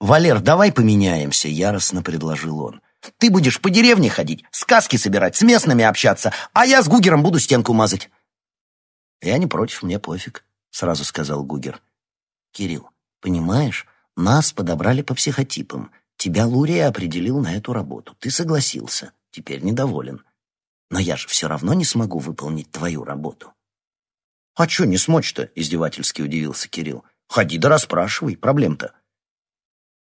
«Валер, давай поменяемся», — яростно предложил он. «Ты будешь по деревне ходить, сказки собирать, с местными общаться, а я с Гугером буду стенку мазать». «Я не против, мне пофиг», — сразу сказал Гугер. «Кирилл, понимаешь, нас подобрали по психотипам. Тебя Лурия определил на эту работу. Ты согласился. Теперь недоволен. Но я же все равно не смогу выполнить твою работу. «А что не смочь-то?» — издевательски удивился Кирилл. «Ходи да расспрашивай, проблем-то».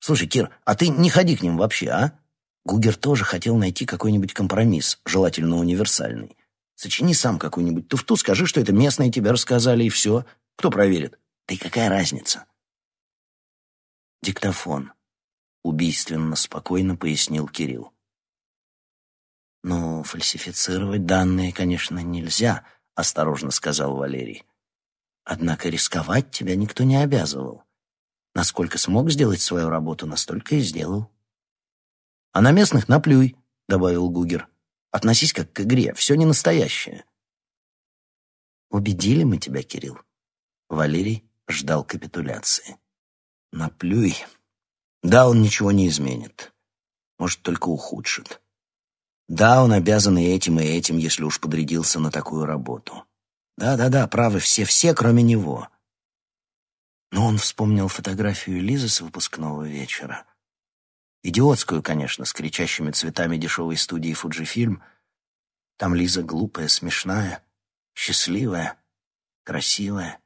«Слушай, Кир, а ты не ходи к ним вообще, а?» Гугер тоже хотел найти какой-нибудь компромисс, желательно универсальный. Сочини сам какую-нибудь туфту, скажи, что это местные тебе рассказали, и все. Кто проверит? Да и какая разница? Диктофон. Убийственно спокойно пояснил Кирилл. «Ну, фальсифицировать данные, конечно, нельзя», — осторожно сказал Валерий. «Однако рисковать тебя никто не обязывал. Насколько смог сделать свою работу, настолько и сделал». «А на местных наплюй», — добавил Гугер. «Относись как к игре, все не настоящее». «Убедили мы тебя, Кирилл?» Валерий ждал капитуляции. «Наплюй. Да, он ничего не изменит. Может, только ухудшит. Да, он обязан и этим, и этим, если уж подрядился на такую работу. Да-да-да, правы все, все, кроме него. Но он вспомнил фотографию Лизы с выпускного вечера. Идиотскую, конечно, с кричащими цветами дешевой студии «Фуджифильм». Там Лиза глупая, смешная, счастливая, красивая.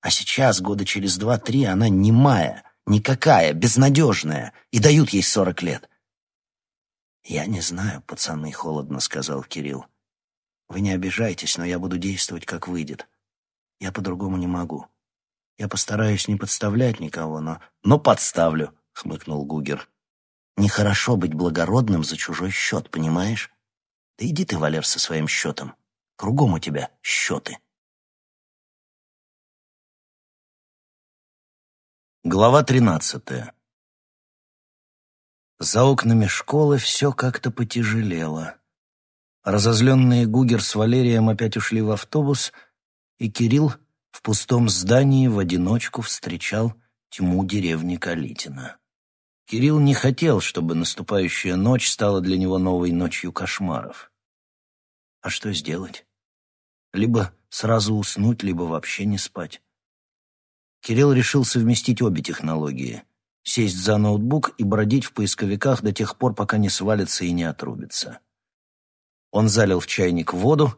А сейчас, года через два-три, она немая, никакая, безнадежная, и дают ей сорок лет — «Я не знаю, пацаны», — холодно сказал Кирилл. «Вы не обижайтесь, но я буду действовать, как выйдет. Я по-другому не могу. Я постараюсь не подставлять никого, но...» «Но подставлю», — хмыкнул Гугер. «Нехорошо быть благородным за чужой счет, понимаешь? Да иди ты, Валер, со своим счетом. Кругом у тебя счеты». Глава тринадцатая за окнами школы все как-то потяжелело. Разозленные Гугер с Валерием опять ушли в автобус, и Кирилл в пустом здании в одиночку встречал тьму деревни Калитина. Кирилл не хотел, чтобы наступающая ночь стала для него новой ночью кошмаров. А что сделать? Либо сразу уснуть, либо вообще не спать. Кирилл решил совместить обе технологии — сесть за ноутбук и бродить в поисковиках до тех пор, пока не свалится и не отрубится. Он залил в чайник воду,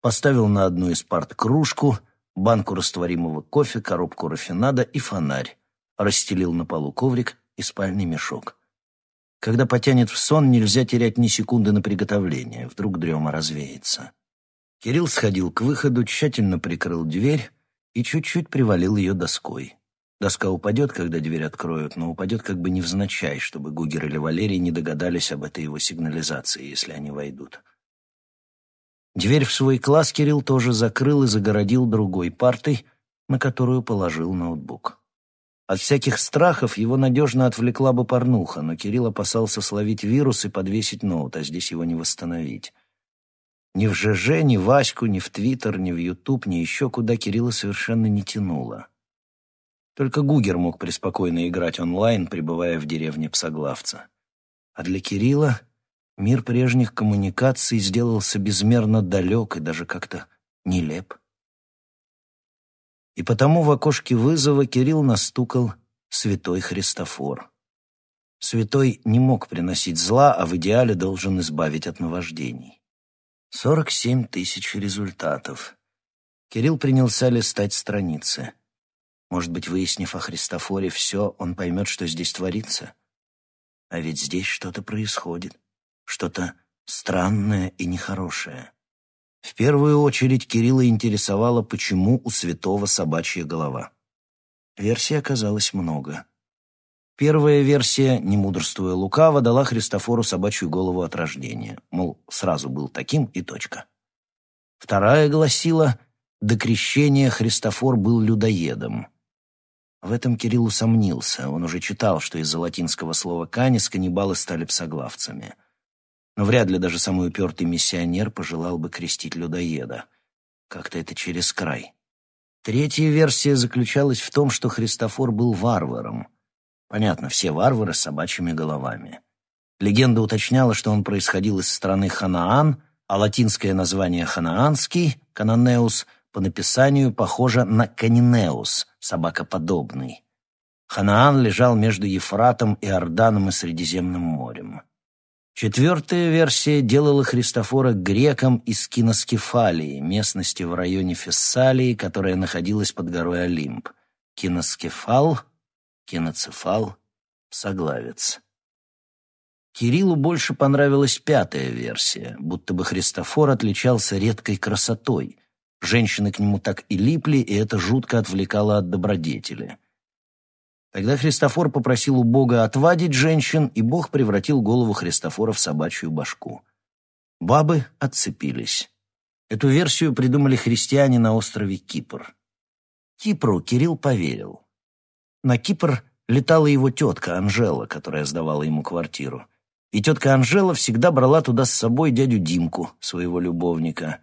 поставил на одну из парт кружку, банку растворимого кофе, коробку рафинада и фонарь, расстелил на полу коврик и спальный мешок. Когда потянет в сон, нельзя терять ни секунды на приготовление, вдруг дрема развеется. Кирилл сходил к выходу, тщательно прикрыл дверь и чуть-чуть привалил ее доской. Доска упадет, когда дверь откроют, но упадет как бы невзначай, чтобы Гугер или Валерий не догадались об этой его сигнализации, если они войдут. Дверь в свой класс Кирилл тоже закрыл и загородил другой партой, на которую положил ноутбук. От всяких страхов его надежно отвлекла бы порнуха, но Кирилл опасался словить вирус и подвесить ноут, а здесь его не восстановить. Ни в ЖЖ, ни в Ваську, ни в Твиттер, ни в Ютуб, ни еще куда Кирилла совершенно не тянуло. Только Гугер мог преспокойно играть онлайн, пребывая в деревне Псоглавца. А для Кирилла мир прежних коммуникаций сделался безмерно далек и даже как-то нелеп. И потому в окошке вызова Кирилл настукал святой Христофор. Святой не мог приносить зла, а в идеале должен избавить от наваждений. Сорок семь тысяч результатов. Кирилл принялся листать страницы. Может быть, выяснив о Христофоре все, он поймет, что здесь творится. А ведь здесь что-то происходит, что-то странное и нехорошее. В первую очередь Кирилла интересовало, почему у святого собачья голова. Версий оказалось много. Первая версия, не мудрствуя лукаво, дала Христофору собачью голову от рождения, мол, сразу был таким и точка. Вторая гласила, до крещения Христофор был людоедом. В этом Кирилл усомнился. Он уже читал, что из-за латинского слова «канис» каннибалы стали псоглавцами. Но вряд ли даже самый упертый миссионер пожелал бы крестить людоеда. Как-то это через край. Третья версия заключалась в том, что Христофор был варваром. Понятно, все варвары с собачьими головами. Легенда уточняла, что он происходил из страны Ханаан, а латинское название ханаанский, кананеус, по написанию похоже на канинеус, собакоподобный. Ханаан лежал между Ефратом и Орданом и Средиземным морем. Четвертая версия делала Христофора греком из Киноскефалии, местности в районе Фессалии, которая находилась под горой Олимп. Киноскефал, киноцефал, соглавец. Кириллу больше понравилась пятая версия, будто бы Христофор отличался редкой красотой. Женщины к нему так и липли, и это жутко отвлекало от добродетели. Тогда Христофор попросил у Бога отвадить женщин, и Бог превратил голову Христофора в собачью башку. Бабы отцепились. Эту версию придумали христиане на острове Кипр. Кипру Кирилл поверил. На Кипр летала его тетка Анжела, которая сдавала ему квартиру. И тетка Анжела всегда брала туда с собой дядю Димку, своего любовника.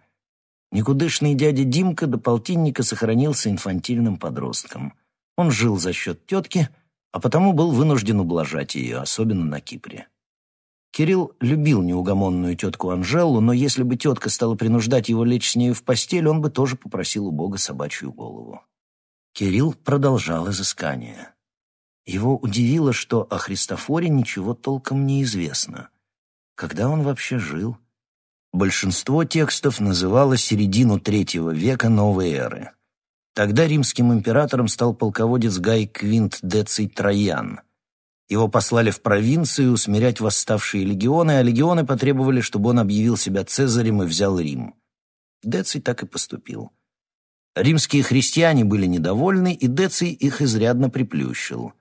Никудышный дядя Димка до полтинника сохранился инфантильным подростком — он жил за счет тетки, а потому был вынужден ублажать ее, особенно на Кипре. Кирилл любил неугомонную тетку Анжелу, но если бы тетка стала принуждать его лечь с нею в постель, он бы тоже попросил у Бога собачью голову. Кирилл продолжал изыскание. Его удивило, что о Христофоре ничего толком не известно. Когда он вообще жил? Большинство текстов называло середину третьего века новой эры. Тогда римским императором стал полководец Гай Квинт Деций Троян. Его послали в провинцию усмирять восставшие легионы, а легионы потребовали, чтобы он объявил себя цезарем и взял Рим. Деций так и поступил. Римские христиане были недовольны, и Деций их изрядно приплющил.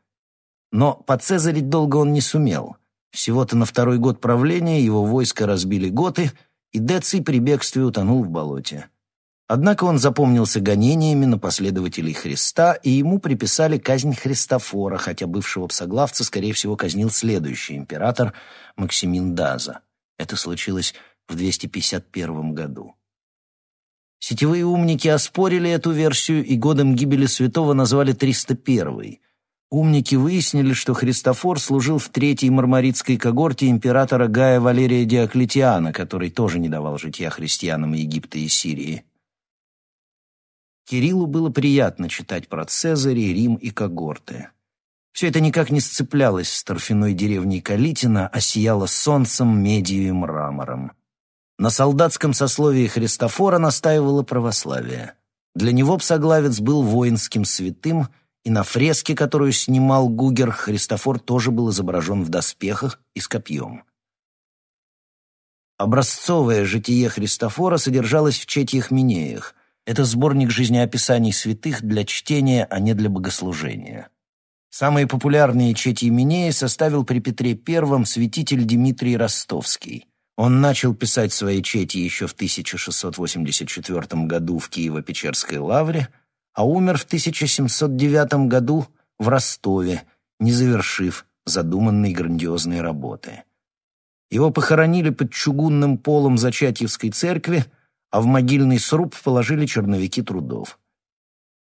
Но поцезарить долго он не сумел. Всего-то на второй год правления его войско разбили готы, и Деций при бегстве утонул в болоте. Однако он запомнился гонениями на последователей Христа, и ему приписали казнь Христофора, хотя бывшего псоглавца, скорее всего, казнил следующий император Максимин Даза. Это случилось в 251 году. Сетевые умники оспорили эту версию и годом гибели святого назвали 301 Умники выяснили, что Христофор служил в третьей мармаритской когорте императора Гая Валерия Диоклетиана, который тоже не давал житья христианам Египта и Сирии. Кириллу было приятно читать про Цезаря, Рим и когорты. Все это никак не сцеплялось с торфяной деревней Калитина, а сияло солнцем, медью и мрамором. На солдатском сословии Христофора настаивало православие. Для него псоглавец был воинским святым, и на фреске, которую снимал Гугер, Христофор тоже был изображен в доспехах и с копьем. Образцовое житие Христофора содержалось в Четьих Минеях — это сборник жизнеописаний святых для чтения, а не для богослужения. Самые популярные чети Минеи составил при Петре I святитель Дмитрий Ростовский. Он начал писать свои чети еще в 1684 году в Киево-Печерской лавре, а умер в 1709 году в Ростове, не завершив задуманной грандиозной работы. Его похоронили под чугунным полом Зачатьевской церкви, а в могильный сруб положили черновики трудов.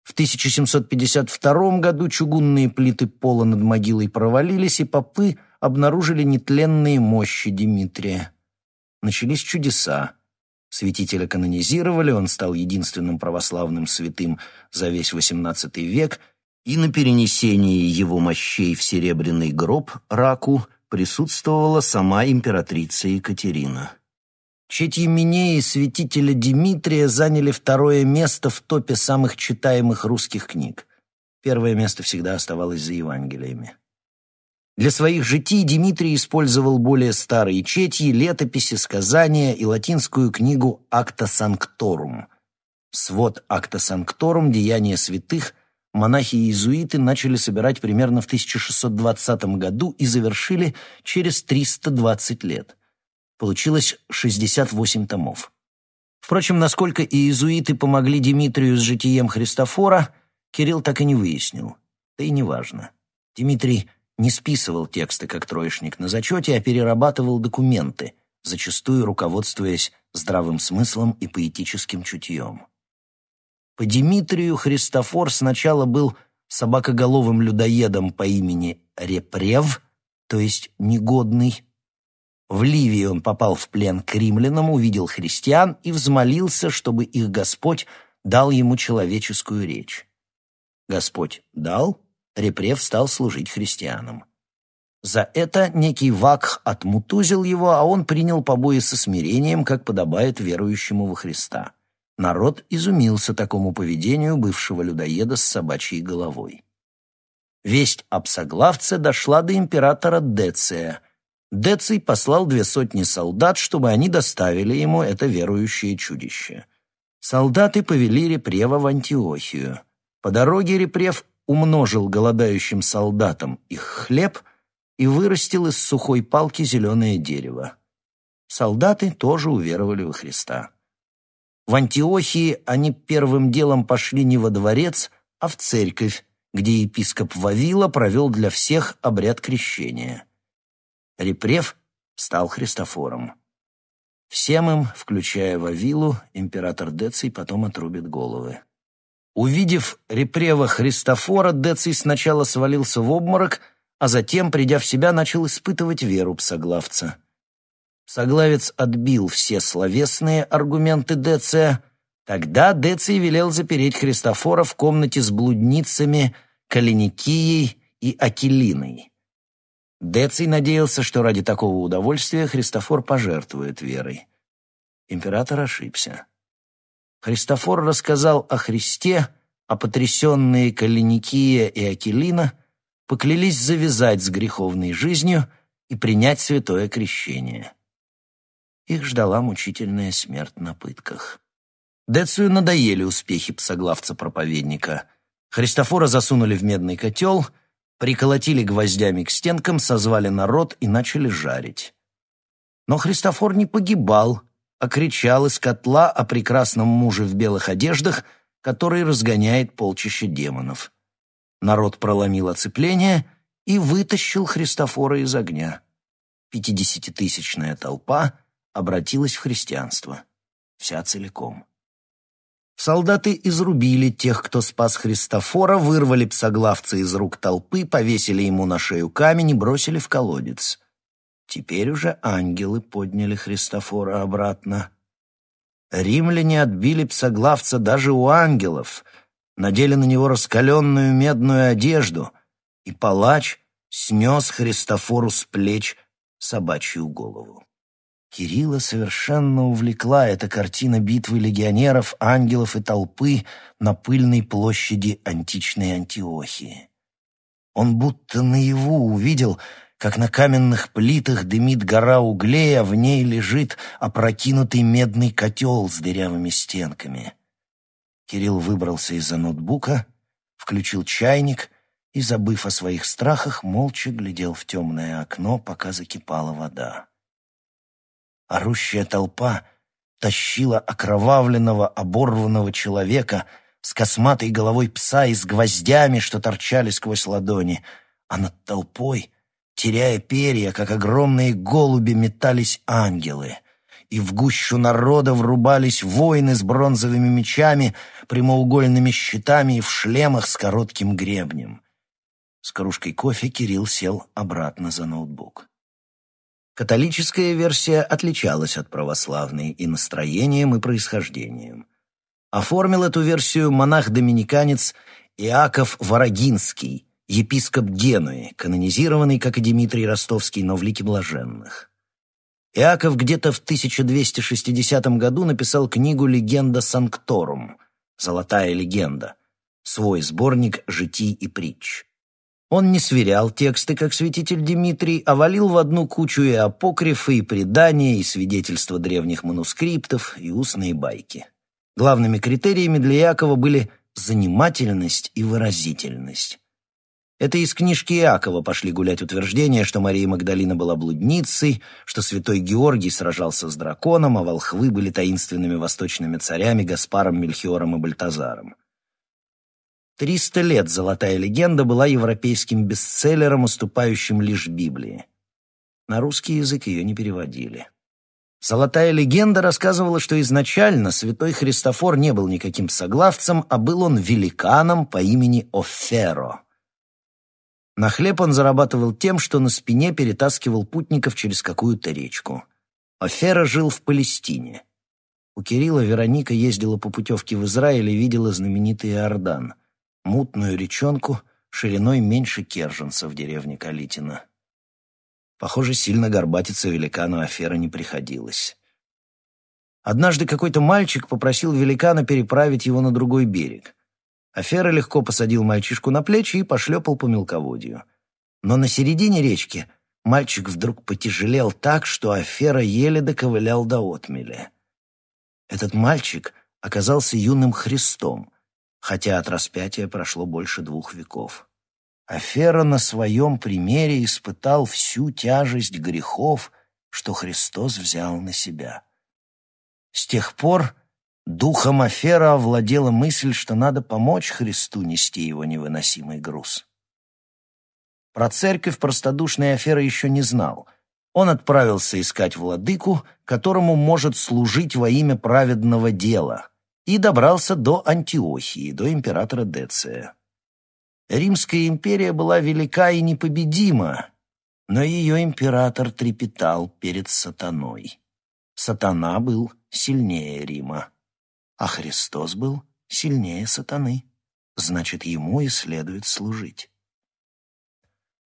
В 1752 году чугунные плиты пола над могилой провалились, и попы обнаружили нетленные мощи Дмитрия. Начались чудеса. Святителя канонизировали, он стал единственным православным святым за весь XVIII век, и на перенесении его мощей в серебряный гроб, раку, присутствовала сама императрица Екатерина. Четьи Минеи святителя Дмитрия заняли второе место в топе самых читаемых русских книг. Первое место всегда оставалось за Евангелиями. Для своих житий Дмитрий использовал более старые четьи, летописи, сказания и латинскую книгу «Акта Санкторум». Свод «Акта Санкторум. Деяния святых» монахи и иезуиты начали собирать примерно в 1620 году и завершили через 320 лет – Получилось 68 томов. Впрочем, насколько иезуиты помогли Дмитрию с житием Христофора, Кирилл так и не выяснил. Да и неважно. Дмитрий не списывал тексты как троечник на зачете, а перерабатывал документы, зачастую руководствуясь здравым смыслом и поэтическим чутьем. По Дмитрию Христофор сначала был собакоголовым людоедом по имени Репрев, то есть негодный. В Ливии он попал в плен к римлянам, увидел христиан и взмолился, чтобы их Господь дал ему человеческую речь. Господь дал, Репрев стал служить христианам. За это некий Вакх отмутузил его, а он принял побои со смирением, как подобает верующему во Христа. Народ изумился такому поведению бывшего людоеда с собачьей головой. Весть об соглавце дошла до императора Деция. Деций послал две сотни солдат, чтобы они доставили ему это верующее чудище. Солдаты повели Репрева в Антиохию. По дороге Репрев умножил голодающим солдатам их хлеб и вырастил из сухой палки зеленое дерево. Солдаты тоже уверовали во Христа. В Антиохии они первым делом пошли не во дворец, а в церковь, где епископ Вавила провел для всех обряд крещения. Репрев стал Христофором. Всем им, включая Вавилу, император Деций потом отрубит головы. Увидев Репрева Христофора, Деций сначала свалился в обморок, а затем, придя в себя, начал испытывать веру псоглавца. Соглавец отбил все словесные аргументы Деция. Тогда Деций велел запереть Христофора в комнате с блудницами Калиникией и Акелиной. Деций надеялся, что ради такого удовольствия Христофор пожертвует верой. Император ошибся. Христофор рассказал о Христе, а потрясенные Калиникия и Акелина поклялись завязать с греховной жизнью и принять святое крещение. Их ждала мучительная смерть на пытках. Децию надоели успехи псоглавца-проповедника. Христофора засунули в медный котел, приколотили гвоздями к стенкам, созвали народ и начали жарить. Но Христофор не погибал, а кричал из котла о прекрасном муже в белых одеждах, который разгоняет полчища демонов. Народ проломил оцепление и вытащил Христофора из огня. Пятидесятитысячная толпа обратилась в христианство. Вся целиком. Солдаты изрубили тех, кто спас Христофора, вырвали псоглавца из рук толпы, повесили ему на шею камень и бросили в колодец. Теперь уже ангелы подняли Христофора обратно. Римляне отбили псоглавца даже у ангелов, надели на него раскаленную медную одежду, и палач снес Христофору с плеч собачью голову. Кирилла совершенно увлекла эта картина битвы легионеров, ангелов и толпы на пыльной площади античной Антиохии. Он будто наяву увидел, как на каменных плитах дымит гора углей, а в ней лежит опрокинутый медный котел с дырявыми стенками. Кирилл выбрался из-за ноутбука, включил чайник и, забыв о своих страхах, молча глядел в темное окно, пока закипала вода. Орущая толпа тащила окровавленного, оборванного человека с косматой головой пса и с гвоздями, что торчали сквозь ладони, а над толпой, теряя перья, как огромные голуби, метались ангелы — и в гущу народа врубались воины с бронзовыми мечами, прямоугольными щитами и в шлемах с коротким гребнем. С кружкой кофе Кирилл сел обратно за ноутбук. Католическая версия отличалась от православной и настроением, и происхождением. Оформил эту версию монах-доминиканец Иаков Ворогинский, епископ Генуи, канонизированный, как и Дмитрий Ростовский, но в лике блаженных. Иаков где-то в 1260 году написал книгу «Легенда Санкторум» «Золотая легенда», свой сборник житий и притч. Он не сверял тексты, как святитель Дмитрий, а валил в одну кучу и апокрифы, и предания, и свидетельства древних манускриптов, и устные байки. Главными критериями для Иакова были занимательность и выразительность. Это из книжки Иакова пошли гулять утверждения, что Мария Магдалина была блудницей, что святой Георгий сражался с драконом, а волхвы были таинственными восточными царями Гаспаром, Мельхиором и Бальтазаром. Триста лет «Золотая легенда» была европейским бестселлером, уступающим лишь Библии. На русский язык ее не переводили. Золотая легенда рассказывала, что изначально святой Христофор не был никаким соглавцем, а был он великаном по имени Оферо. На хлеб он зарабатывал тем, что на спине перетаскивал путников через какую-то речку. Оферо жил в Палестине. У Кирилла Вероника ездила по путевке в Израиль и видела знаменитый Иордан, мутную речонку шириной меньше Керженца в деревне Калитина. Похоже, сильно горбатиться великану Афера не приходилось. Однажды какой-то мальчик попросил великана переправить его на другой берег. Афера легко посадил мальчишку на плечи и пошлепал по мелководью. Но на середине речки мальчик вдруг потяжелел так, что Афера еле доковылял до отмели. Этот мальчик оказался юным Христом, хотя от распятия прошло больше двух веков. Афера на своем примере испытал всю тяжесть грехов, что Христос взял на себя. С тех пор духом Афера овладела мысль, что надо помочь Христу нести его невыносимый груз. Про церковь простодушный Афера еще не знал. Он отправился искать владыку, которому может служить во имя праведного дела, и добрался до Антиохии, до императора Деция. Римская империя была велика и непобедима, но ее император трепетал перед сатаной. Сатана был сильнее Рима, а Христос был сильнее сатаны. Значит, ему и следует служить.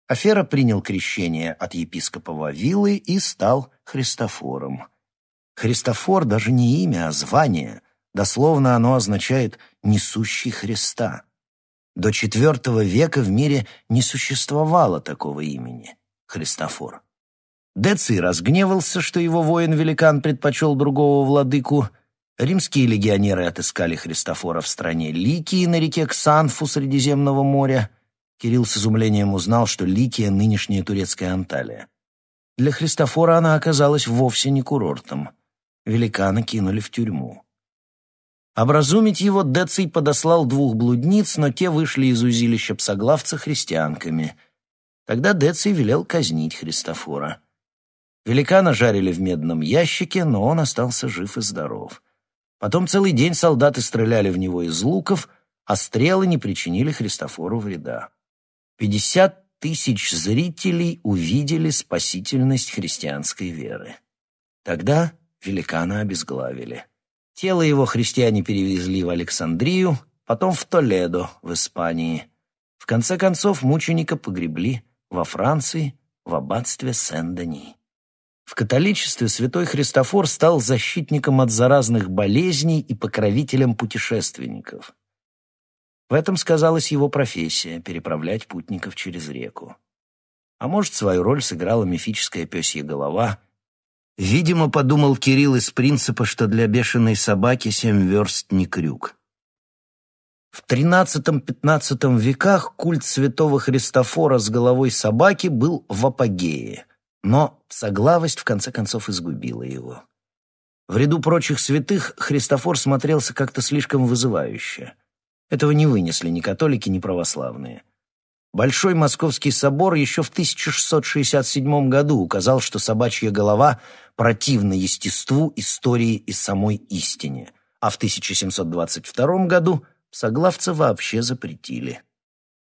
Афера принял крещение от епископа Вавилы и стал Христофором. Христофор даже не имя, а звание. Дословно оно означает «несущий Христа». До IV века в мире не существовало такого имени — Христофор. Деций разгневался, что его воин-великан предпочел другого владыку. Римские легионеры отыскали Христофора в стране Ликии на реке Ксанфу Средиземного моря. Кирилл с изумлением узнал, что Ликия — нынешняя турецкая Анталия. Для Христофора она оказалась вовсе не курортом. Великана кинули в тюрьму. Образумить его Деций подослал двух блудниц, но те вышли из узилища псоглавца христианками. Тогда Деций велел казнить Христофора. Великана жарили в медном ящике, но он остался жив и здоров. Потом целый день солдаты стреляли в него из луков, а стрелы не причинили Христофору вреда. Пятьдесят тысяч зрителей увидели спасительность христианской веры. Тогда великана обезглавили. Тело его христиане перевезли в Александрию, потом в Толедо, в Испании. В конце концов, мученика погребли во Франции, в аббатстве Сен-Дени. В католичестве святой Христофор стал защитником от заразных болезней и покровителем путешественников. В этом сказалась его профессия — переправлять путников через реку. А может, свою роль сыграла мифическая пёсья голова — Видимо, подумал Кирилл из принципа, что для бешеной собаки семь верст не крюк. В XIII-XV веках культ святого Христофора с головой собаки был в апогее, но соглавость в конце концов изгубила его. В ряду прочих святых Христофор смотрелся как-то слишком вызывающе. Этого не вынесли ни католики, ни православные. Большой Московский собор еще в 1667 году указал, что собачья голова противна естеству, истории и самой истине, а в 1722 году соглавца вообще запретили.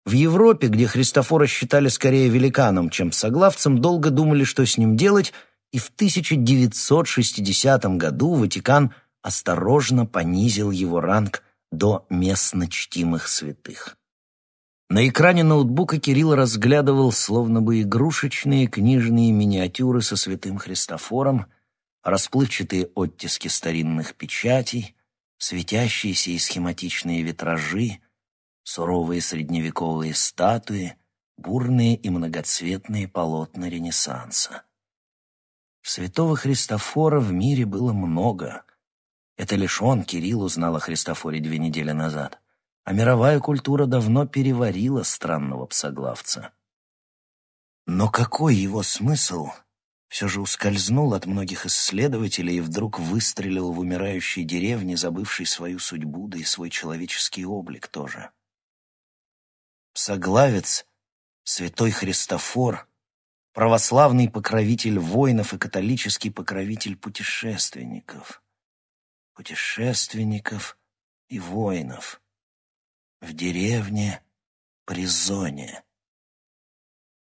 В Европе, где Христофора считали скорее великаном, чем соглавцем, долго думали, что с ним делать, и в 1960 году Ватикан осторожно понизил его ранг до местно чтимых святых. На экране ноутбука Кирилл разглядывал словно бы игрушечные книжные миниатюры со святым Христофором, расплывчатые оттиски старинных печатей, светящиеся и схематичные витражи, суровые средневековые статуи, бурные и многоцветные полотна Ренессанса. Святого Христофора в мире было много. Это лишь он, Кирилл, узнал о Христофоре две недели назад а мировая культура давно переварила странного псоглавца. Но какой его смысл все же ускользнул от многих исследователей и вдруг выстрелил в умирающей деревне, забывшей свою судьбу, да и свой человеческий облик тоже. Псоглавец, святой Христофор, православный покровитель воинов и католический покровитель путешественников. Путешественников и воинов. В деревне при зоне.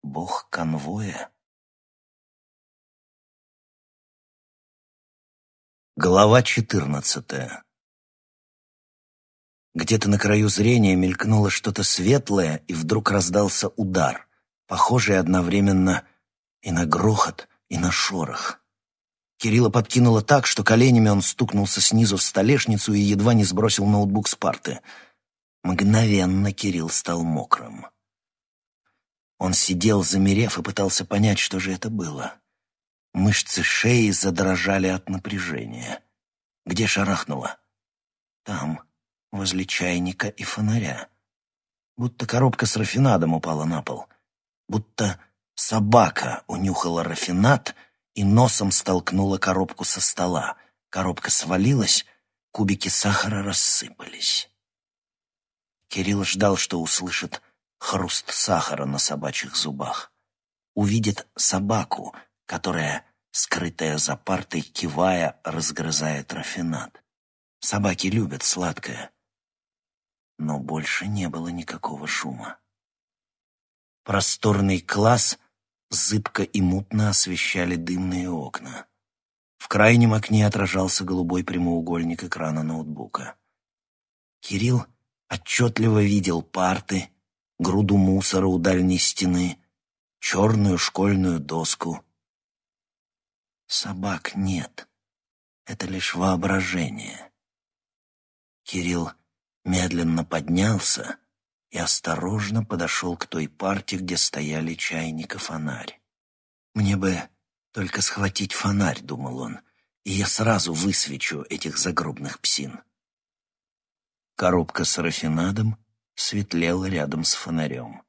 Бог конвоя. Глава четырнадцатая Где-то на краю зрения мелькнуло что-то светлое, и вдруг раздался удар, похожий одновременно и на грохот, и на шорох. Кирилла подкинуло так, что коленями он стукнулся снизу в столешницу и едва не сбросил ноутбук с парты. Мгновенно Кирилл стал мокрым. Он сидел, замерев, и пытался понять, что же это было. Мышцы шеи задрожали от напряжения. Где шарахнуло? Там, возле чайника и фонаря. Будто коробка с рафинадом упала на пол. Будто собака унюхала рафинад и носом столкнула коробку со стола. Коробка свалилась, кубики сахара рассыпались. Кирилл ждал, что услышит хруст сахара на собачьих зубах. Увидит собаку, которая, скрытая за партой, кивая, разгрызает рафинат. Собаки любят сладкое. Но больше не было никакого шума. Просторный класс зыбко и мутно освещали дымные окна. В крайнем окне отражался голубой прямоугольник экрана ноутбука. Кирилл отчетливо видел парты, груду мусора у дальней стены, черную школьную доску, Собак нет. Это лишь воображение. Кирилл медленно поднялся и осторожно подошел к той парте, где стояли чайник и фонарь. «Мне бы только схватить фонарь», — думал он, — «и я сразу высвечу этих загробных псин». Коробка с рафинадом светлела рядом с фонарем.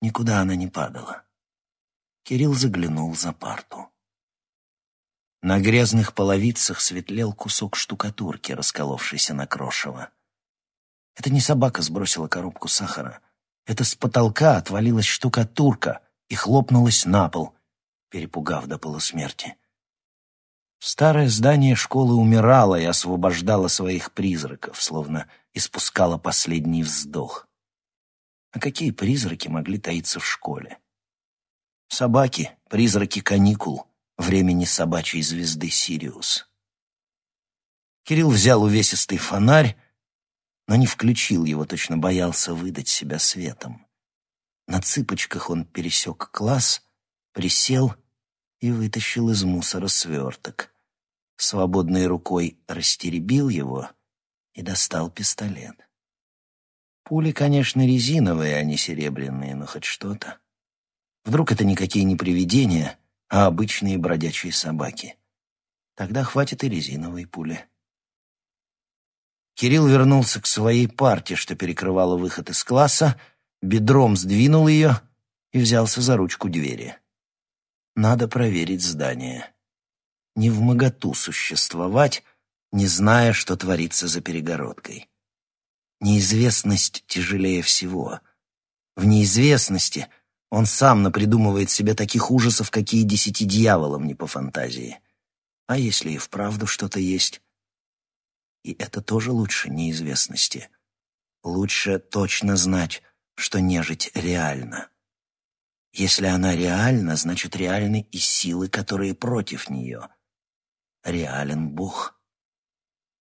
Никуда она не падала. Кирилл заглянул за парту. На грязных половицах светлел кусок штукатурки, расколовшийся на крошево. Это не собака сбросила коробку сахара. Это с потолка отвалилась штукатурка и хлопнулась на пол, перепугав до полусмерти. Старое здание школы умирало и освобождало своих призраков, словно испускало последний вздох. А какие призраки могли таиться в школе? Собаки, призраки каникул, времени собачьей звезды Сириус. Кирилл взял увесистый фонарь, но не включил его, точно боялся выдать себя светом. На цыпочках он пересек класс, присел и вытащил из мусора сверток. Свободной рукой растеребил его и достал пистолет. Пули, конечно, резиновые, а не серебряные, но хоть что-то. Вдруг это никакие не привидения, а обычные бродячие собаки. Тогда хватит и резиновой пули. Кирилл вернулся к своей парте, что перекрывала выход из класса, бедром сдвинул ее и взялся за ручку двери. Надо проверить здание. Не в моготу существовать, не зная, что творится за перегородкой. Неизвестность тяжелее всего. В неизвестности он сам напридумывает себе таких ужасов, какие десяти дьяволам не по фантазии. А если и вправду что-то есть? И это тоже лучше неизвестности. Лучше точно знать, что нежить реальна. Если она реальна, значит реальны и силы, которые против нее. Реален Бог.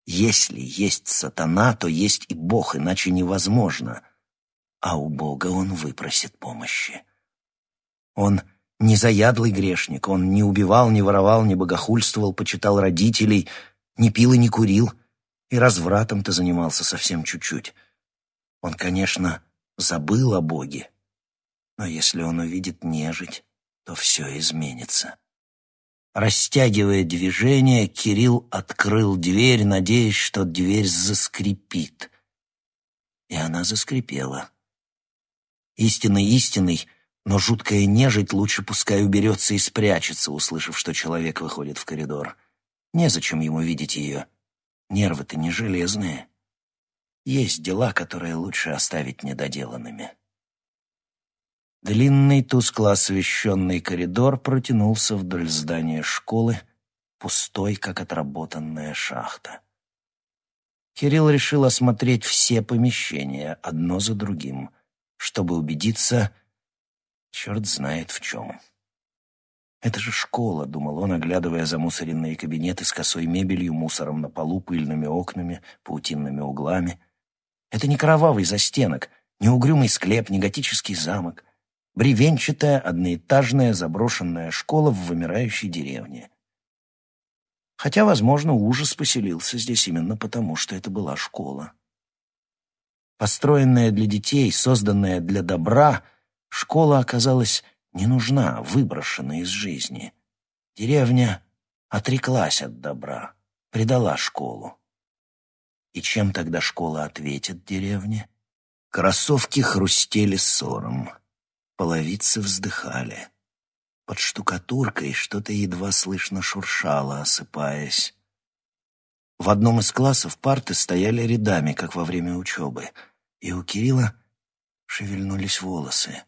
Если есть сатана, то есть и Бог, иначе невозможно. А у Бога он выпросит помощи. Он не заядлый грешник, он не убивал, не воровал, не богохульствовал, почитал родителей, не пил и не курил, и развратом-то занимался совсем чуть-чуть. Он, конечно, забыл о Боге, но если он увидит нежить, то все изменится. Растягивая движение, Кирилл открыл дверь, надеясь, что дверь заскрипит. И она заскрипела. Истинный истинный но жуткая нежить лучше пускай уберется и спрячется, услышав, что человек выходит в коридор. Незачем ему видеть ее. Нервы-то не железные. Есть дела, которые лучше оставить недоделанными. Длинный, тускло освещенный коридор протянулся вдоль здания школы, пустой, как отработанная шахта. Кирилл решил осмотреть все помещения, одно за другим, чтобы убедиться, черт знает в чем. «Это же школа», — думал он, оглядывая замусоренные кабинеты с косой мебелью, мусором на полу, пыльными окнами, паутинными углами. «Это не кровавый застенок, не угрюмый склеп, не готический замок бревенчатая, одноэтажная, заброшенная школа в вымирающей деревне. Хотя, возможно, ужас поселился здесь именно потому, что это была школа. Построенная для детей, созданная для добра, школа оказалась не нужна, выброшена из жизни. Деревня отреклась от добра, предала школу. И чем тогда школа ответит деревне? Кроссовки хрустели ссором. Половицы вздыхали. Под штукатуркой что-то едва слышно шуршало, осыпаясь. В одном из классов парты стояли рядами, как во время учебы, и у Кирилла шевельнулись волосы.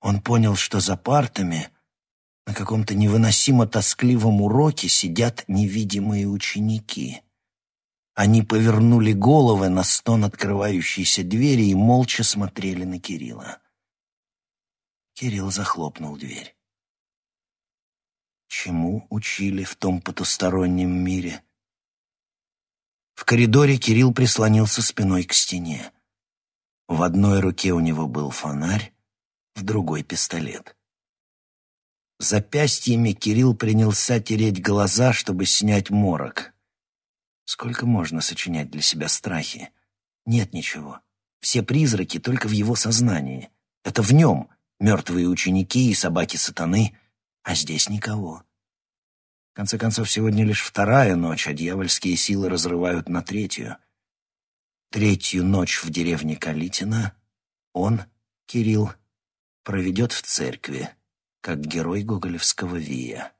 Он понял, что за партами на каком-то невыносимо тоскливом уроке сидят невидимые ученики. Они повернули головы на стон открывающейся двери и молча смотрели на Кирилла. Кирилл захлопнул дверь. Чему учили в том потустороннем мире? В коридоре Кирилл прислонился спиной к стене. В одной руке у него был фонарь, в другой — пистолет. Запястьями Кирилл принялся тереть глаза, чтобы снять морок. Сколько можно сочинять для себя страхи? Нет ничего. Все призраки только в его сознании. Это в нем — мертвые ученики и собаки сатаны, а здесь никого. В конце концов, сегодня лишь вторая ночь, а дьявольские силы разрывают на третью. Третью ночь в деревне Калитина он, Кирилл, проведет в церкви, как герой гоголевского вия.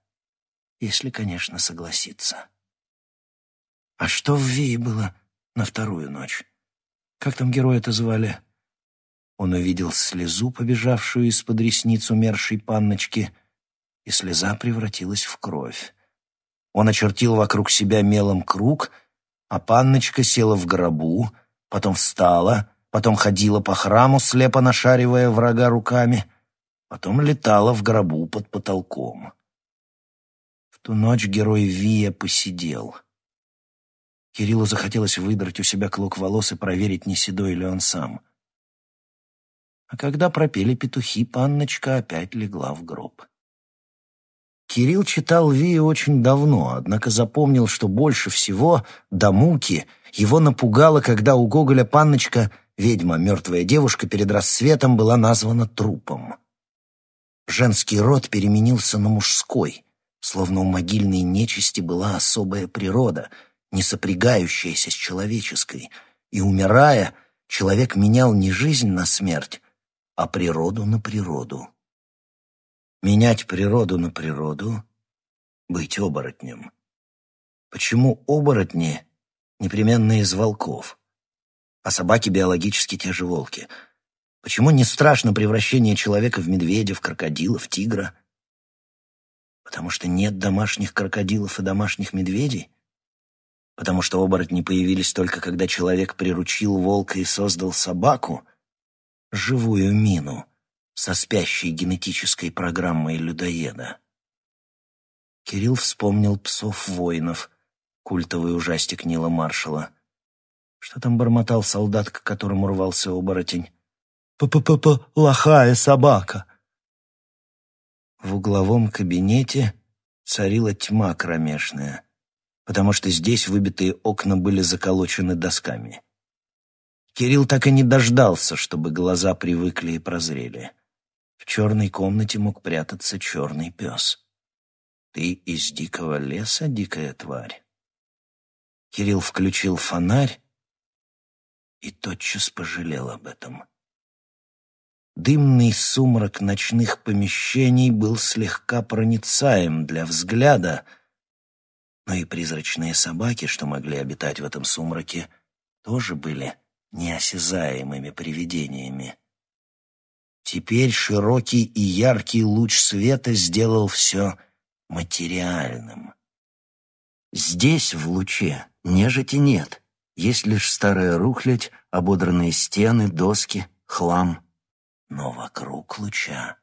Если, конечно, согласится. А что в вии было на вторую ночь? Как там героя-то звали? Он увидел слезу, побежавшую из-под ресниц умершей панночки, и слеза превратилась в кровь. Он очертил вокруг себя мелом круг, а панночка села в гробу, потом встала, потом ходила по храму, слепо нашаривая врага руками, потом летала в гробу под потолком. В ту ночь герой Вия посидел. Кириллу захотелось выдрать у себя клок волос и проверить, не седой ли он сам — а когда пропели петухи, панночка опять легла в гроб. Кирилл читал Ви очень давно, однако запомнил, что больше всего до муки его напугало, когда у Гоголя панночка, ведьма, мертвая девушка, перед рассветом была названа трупом. Женский род переменился на мужской, словно у могильной нечисти была особая природа, не сопрягающаяся с человеческой, и, умирая, человек менял не жизнь на смерть, а природу на природу. Менять природу на природу — быть оборотнем. Почему оборотни непременно из волков, а собаки биологически те же волки? Почему не страшно превращение человека в медведя, в крокодила, в тигра? Потому что нет домашних крокодилов и домашних медведей? Потому что оборотни появились только когда человек приручил волка и создал собаку — живую мину со спящей генетической программой людоеда. Кирилл вспомнил псов-воинов, культовый ужастик Нила Маршала. Что там бормотал солдат, к которому рвался оборотень? «П-п-п-п, лохая собака!» В угловом кабинете царила тьма кромешная, потому что здесь выбитые окна были заколочены досками. Кирилл так и не дождался, чтобы глаза привыкли и прозрели. В черной комнате мог прятаться черный пес. «Ты из дикого леса, дикая тварь?» Кирилл включил фонарь и тотчас пожалел об этом. Дымный сумрак ночных помещений был слегка проницаем для взгляда, но и призрачные собаки, что могли обитать в этом сумраке, тоже были неосязаемыми привидениями. Теперь широкий и яркий луч света сделал все материальным. Здесь, в луче, нежити нет. Есть лишь старая рухлядь, ободранные стены, доски, хлам. Но вокруг луча